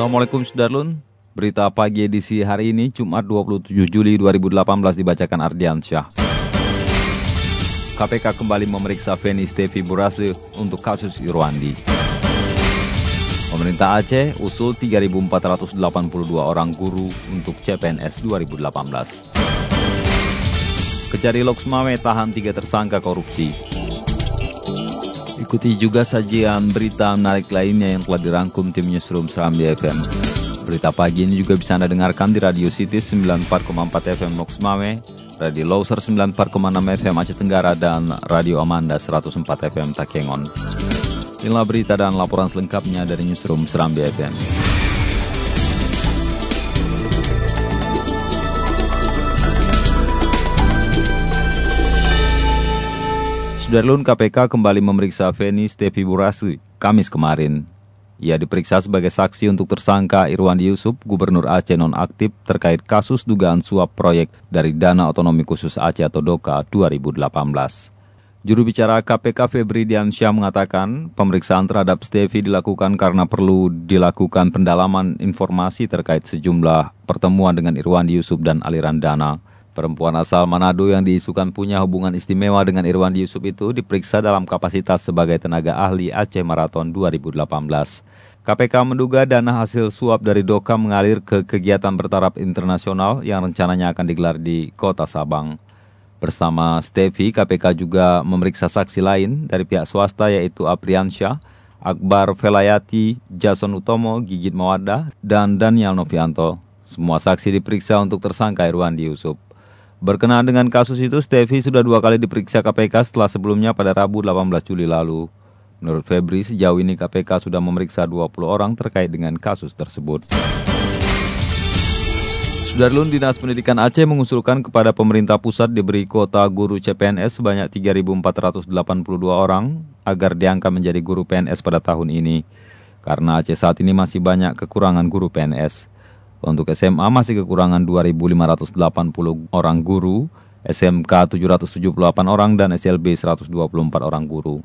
Assalamualaikum Sudarlun. Berita pagi edisi hari ini Jumat 27 Juli 2018 dibacakan Ardian Syah. KPK kembali memeriksa Feni Stevi Burase untuk kasus Irwandi. Pemerintah Aceh usul 3.482 orang guru untuk CPNS 2018. Kejari Loksmawe tahan tiga tersangka korupsi. Ikuti juga sajian berita menarik lainnya yang telah dirangkum tim Newsroom Serambi FM. Berita pagi ini juga bisa Anda dengarkan di Radio City 94,4 FM Mox Mame, Radio Loser 94,6 FM Aceh Tenggara, dan Radio Amanda 104 FM Takengon. Inilah berita dan laporan selengkapnya dari Newsroom Serambi FM. Sudarlun KPK kembali memeriksa Feni Stevi Burasi Kamis kemarin. Ia diperiksa sebagai saksi untuk tersangka Irwandi Yusuf, Gubernur Aceh nonaktif terkait kasus dugaan suap proyek dari Dana Otonomi Khusus Aceh atau DOKA 2018. Juru bicara KPK Febri Diansyah mengatakan pemeriksaan terhadap Stevi dilakukan karena perlu dilakukan pendalaman informasi terkait sejumlah pertemuan dengan Irwandi Yusuf dan aliran dana. Perempuan asal Manado yang diisukan punya hubungan istimewa dengan Irwandi Yusuf itu diperiksa dalam kapasitas sebagai tenaga ahli Aceh Marathon 2018. KPK menduga dana hasil suap dari Doka mengalir ke kegiatan bertaraf internasional yang rencananya akan digelar di kota Sabang. Bersama Stevi, KPK juga memeriksa saksi lain dari pihak swasta yaitu Apriansyah, Akbar Velayati, Jason Utomo, Gigit Mawada, dan Daniel Novianto. Semua saksi diperiksa untuk tersangka Irwandi Yusuf. Berkenaan dengan kasus itu, Stevi sudah dua kali diperiksa KPK setelah sebelumnya pada Rabu 18 Juli lalu. Menurut Febri, sejauh ini KPK sudah memeriksa 20 orang terkait dengan kasus tersebut. Sudarlun Dinas Pendidikan Aceh mengusulkan kepada pemerintah pusat diberi kuota guru CPNS sebanyak 3.482 orang agar diangkat menjadi guru PNS pada tahun ini. Karena Aceh saat ini masih banyak kekurangan guru PNS. Untuk SMA masih kekurangan 2.580 orang guru, SMK 778 orang, dan SLB 124 orang guru.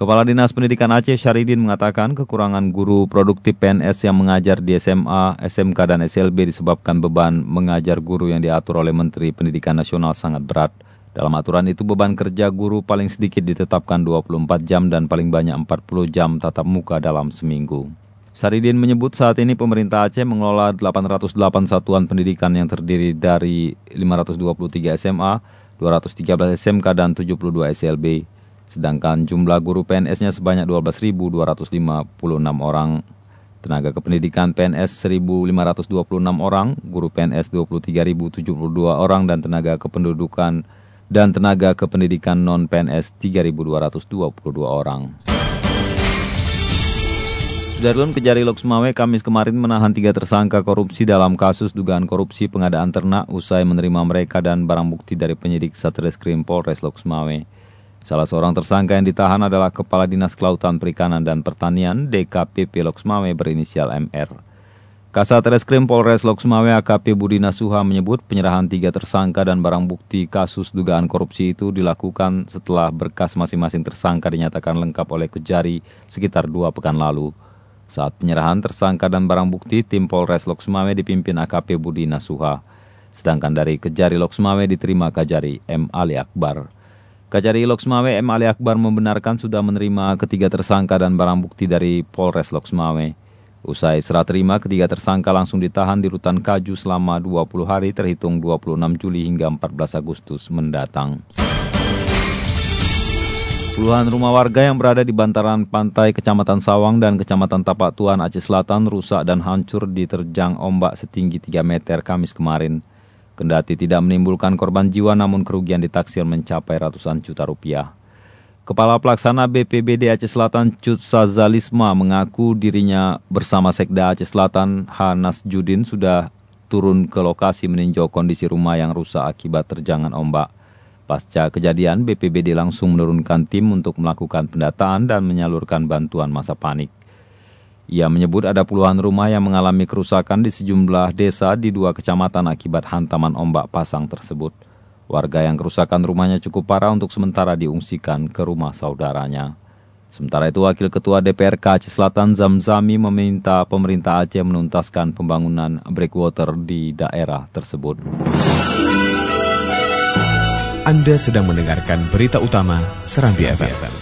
Kepala Dinas Pendidikan Aceh Syaridin mengatakan kekurangan guru produktif PNS yang mengajar di SMA, SMK, dan SLB disebabkan beban mengajar guru yang diatur oleh Menteri Pendidikan Nasional sangat berat. Dalam aturan itu beban kerja guru paling sedikit ditetapkan 24 jam dan paling banyak 40 jam tatap muka dalam seminggu. Saridin menyebut saat ini pemerintah Aceh mengelola 808 satuan pendidikan yang terdiri dari 523 SMA, 213 SMK, dan 72 SLB. Sedangkan jumlah guru PNS-nya sebanyak 12.256 orang. Tenaga kependidikan PNS 1.526 orang, guru PNS 23.072 orang, dan tenaga kependudukan dan tenaga kependidikan non-PNS 3.222 orang. Darlun Kejari Loksmawe Kamis kemarin menahan tiga tersangka korupsi dalam kasus dugaan korupsi pengadaan ternak usai menerima mereka dan barang bukti dari penyidik Satreskrim Polres Loksmawe. Salah seorang tersangka yang ditahan adalah Kepala Dinas Kelautan Perikanan dan Pertanian DKPP Loksmawe berinisial MR. Kasat Reskrim Polres Loksmawe AKP Budi Nasuha menyebut penyerahan tiga tersangka dan barang bukti kasus dugaan korupsi itu dilakukan setelah berkas masing-masing tersangka dinyatakan lengkap oleh Kejari sekitar dua pekan lalu. Saat penyerahan tersangka dan barang bukti, tim Polres Loksmawe dipimpin AKP Budi Nasuha. Sedangkan dari Kejari Loksmawe diterima Kajari M. Ali Akbar. Kajari Loksmawe M. Ali Akbar membenarkan sudah menerima ketiga tersangka dan barang bukti dari Polres Loksmawe. Usai serah terima, ketiga tersangka langsung ditahan di Rutan Kaju selama 20 hari terhitung 26 Juli hingga 14 Agustus mendatang. Puluhan rumah warga yang berada di bantaran pantai Kecamatan Sawang dan Kecamatan Tapak Tuan Aceh Selatan rusak dan hancur diterjang ombak setinggi 3 meter Kamis kemarin. Kendati tidak menimbulkan korban jiwa namun kerugian ditaksir mencapai ratusan juta rupiah. Kepala Pelaksana BPBD Aceh Selatan Cut Sazalisma mengaku dirinya bersama Sekda Aceh Selatan Hanas Judin sudah turun ke lokasi meninjau kondisi rumah yang rusak akibat terjangan ombak. Pasca kejadian, BPBD langsung menurunkan tim untuk melakukan pendataan dan menyalurkan bantuan masa panik. Ia menyebut ada puluhan rumah yang mengalami kerusakan di sejumlah desa di dua kecamatan akibat hantaman ombak pasang tersebut. Warga yang kerusakan rumahnya cukup parah untuk sementara diungsikan ke rumah saudaranya. Sementara itu, Wakil Ketua DPRK Aceh Selatan Zamzami meminta pemerintah Aceh menuntaskan pembangunan breakwater di daerah tersebut. Anda sedang mendengarkan berita utama Serambi FM.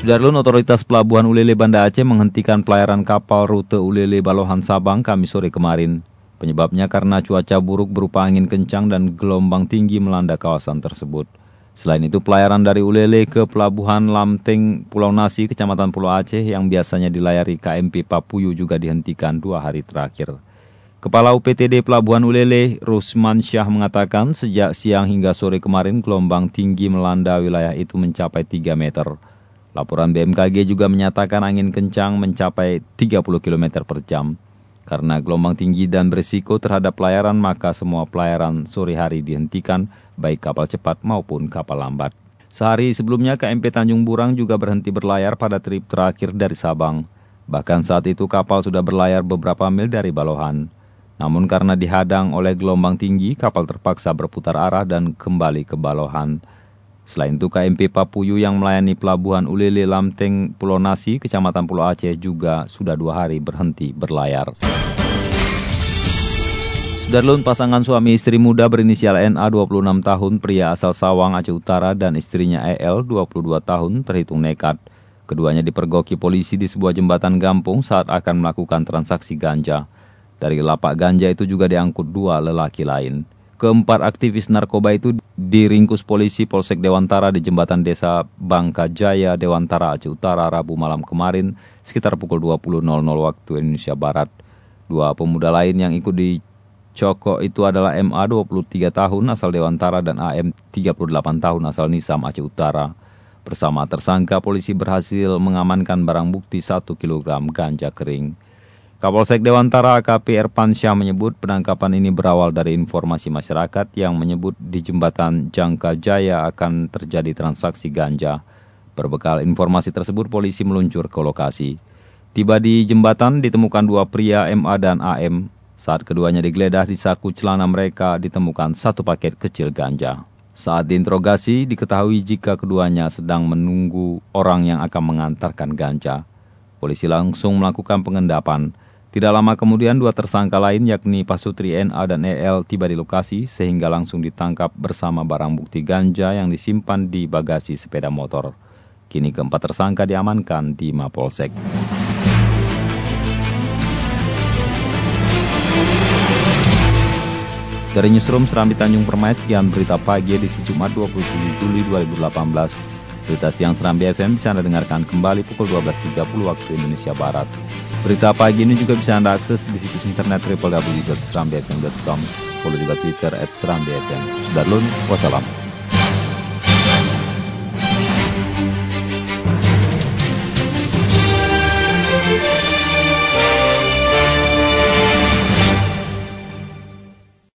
Sudarlun Otoritas Pelabuhan Ulele Banda Aceh menghentikan pelayaran kapal rute Ulele Balohan Sabang kami sore kemarin. Penyebabnya karena cuaca buruk berupa angin kencang dan gelombang tinggi melanda kawasan tersebut. Selain itu, pelayaran dari Ulele ke Pelabuhan Lamteng Pulau Nasi, Kecamatan Pulau Aceh yang biasanya dilayari KMP Papuyu juga dihentikan dua hari terakhir. Kepala UPTD Pelabuhan Ulele, Rusman Syah mengatakan sejak siang hingga sore kemarin gelombang tinggi melanda wilayah itu mencapai 3 meter. Laporan BMKG juga menyatakan angin kencang mencapai 30 km per jam. Karena gelombang tinggi dan berisiko terhadap pelayaran, maka semua pelayaran sore hari dihentikan, baik kapal cepat maupun kapal lambat. Sehari sebelumnya KMP Tanjung Burang juga berhenti berlayar pada trip terakhir dari Sabang. Bahkan saat itu kapal sudah berlayar beberapa mil dari Balohan. Namun karena dihadang oleh gelombang tinggi, kapal terpaksa berputar arah dan kembali ke Balohan. Selain itu, KMP Papuyu yang melayani pelabuhan Ulele Lamteng Pulau Nasi, Kecamatan Pulau Aceh juga sudah dua hari berhenti berlayar. Darlun pasangan suami istri muda berinisial NA 26 tahun, pria asal Sawang, Aceh Utara, dan istrinya EL 22 tahun terhitung nekat. Keduanya dipergoki polisi di sebuah jembatan gampung saat akan melakukan transaksi ganja. Dari lapak ganja itu juga diangkut dua lelaki lain. Keempat aktivis narkoba itu diringkus polisi Polsek Dewantara di jembatan desa Bangka Jaya, Dewantara, Aceh Utara, Rabu malam kemarin sekitar pukul 20.00 waktu Indonesia Barat. Dua pemuda lain yang ikut di Coko itu adalah MA 23 tahun asal Dewantara dan AM 38 tahun asal Nisam Aceh Utara. Bersama tersangka, polisi berhasil mengamankan barang bukti 1 kg ganja kering. Kapolsek Dewantara AKP Erpansyah menyebut penangkapan ini berawal dari informasi masyarakat yang menyebut di jembatan Jangka Jaya akan terjadi transaksi ganja. Berbekal informasi tersebut, polisi meluncur ke lokasi. Tiba di jembatan ditemukan dua pria MA dan AM. Saat keduanya digeledah di saku celana mereka ditemukan satu paket kecil ganja. Saat diinterogasi, diketahui jika keduanya sedang menunggu orang yang akan mengantarkan ganja. Polisi langsung melakukan pengendapan. Tidak lama kemudian dua tersangka lain yakni Pasutri NA dan EL tiba di lokasi sehingga langsung ditangkap bersama barang bukti ganja yang disimpan di bagasi sepeda motor. Kini keempat tersangka diamankan di Mapolsek. Dari Newsroom Serambi Tanjung Permai, sekian berita pagi di Jumat 27 Juli 2018. Berita siang Serambi FM bisa Anda dengarkan kembali pukul 12.30 waktu Indonesia Barat. Berita pagi ini juga bisa Anda akses di situs internet www.serambifm.com. Follow juga Twitter at Serambifm. Sudah wassalam.